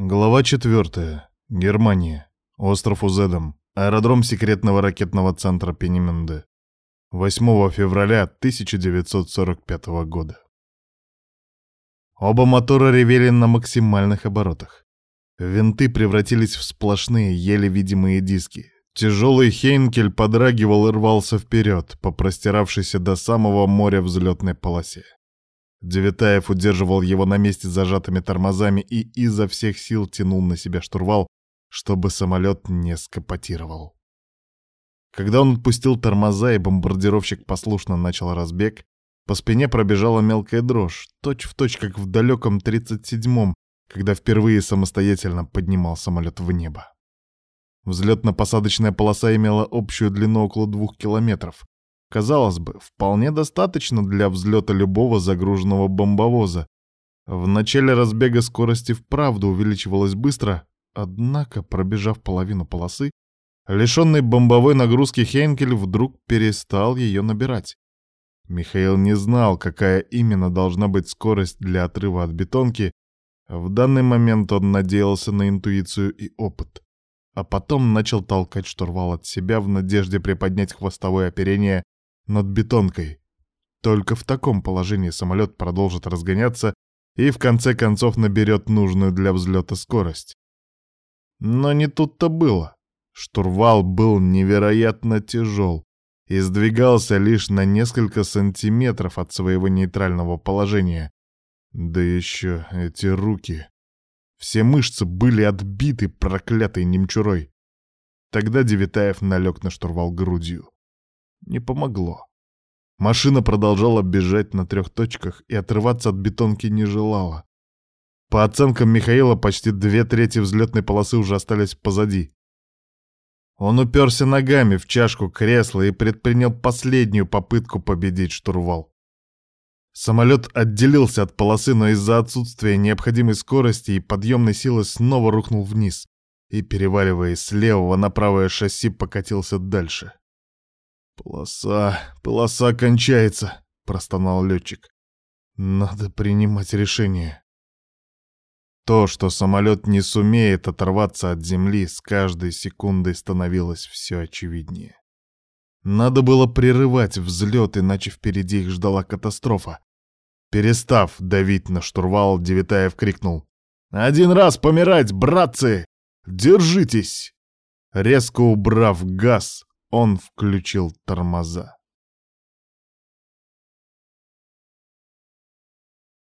Глава 4. Германия. Остров Узедом. Аэродром секретного ракетного центра Пенеменде. 8 февраля 1945 года. Оба мотора ревели на максимальных оборотах. Винты превратились в сплошные, еле видимые диски. Тяжелый Хейнкель подрагивал и рвался вперед, по простиравшейся до самого моря взлетной полосе. Девятаев удерживал его на месте зажатыми тормозами и изо всех сил тянул на себя штурвал, чтобы самолет не скопотировал. Когда он отпустил тормоза и бомбардировщик послушно начал разбег, по спине пробежала мелкая дрожь, точь-в-точь, точь, как в далеком 37-м, когда впервые самостоятельно поднимал самолет в небо. Взлетно-посадочная полоса имела общую длину около двух километров, Казалось бы, вполне достаточно для взлета любого загруженного бомбовоза. В начале разбега скорость и вправду увеличивалась быстро, однако, пробежав половину полосы, лишенный бомбовой нагрузки Хейнкель вдруг перестал ее набирать. Михаил не знал, какая именно должна быть скорость для отрыва от бетонки. В данный момент он надеялся на интуицию и опыт. А потом начал толкать штурвал от себя в надежде приподнять хвостовое оперение над бетонкой. Только в таком положении самолет продолжит разгоняться и в конце концов наберет нужную для взлета скорость. Но не тут-то было. Штурвал был невероятно тяжел и сдвигался лишь на несколько сантиметров от своего нейтрального положения. Да еще эти руки. Все мышцы были отбиты проклятой немчурой. Тогда Девитаев налег на штурвал грудью. Не помогло. Машина продолжала бежать на трех точках и отрываться от бетонки не желала. По оценкам Михаила, почти две трети взлетной полосы уже остались позади. Он уперся ногами в чашку кресла и предпринял последнюю попытку победить штурвал. Самолет отделился от полосы, но из-за отсутствия необходимой скорости и подъемной силы снова рухнул вниз и, переваливаясь с левого на правое шасси, покатился дальше. «Полоса, полоса кончается», — простонал летчик. «Надо принимать решение». То, что самолет не сумеет оторваться от земли, с каждой секундой становилось все очевиднее. Надо было прерывать взлет, иначе впереди их ждала катастрофа. Перестав давить на штурвал, Девитаев крикнул. «Один раз помирать, братцы! Держитесь!» Резко убрав газ, он включил тормоза.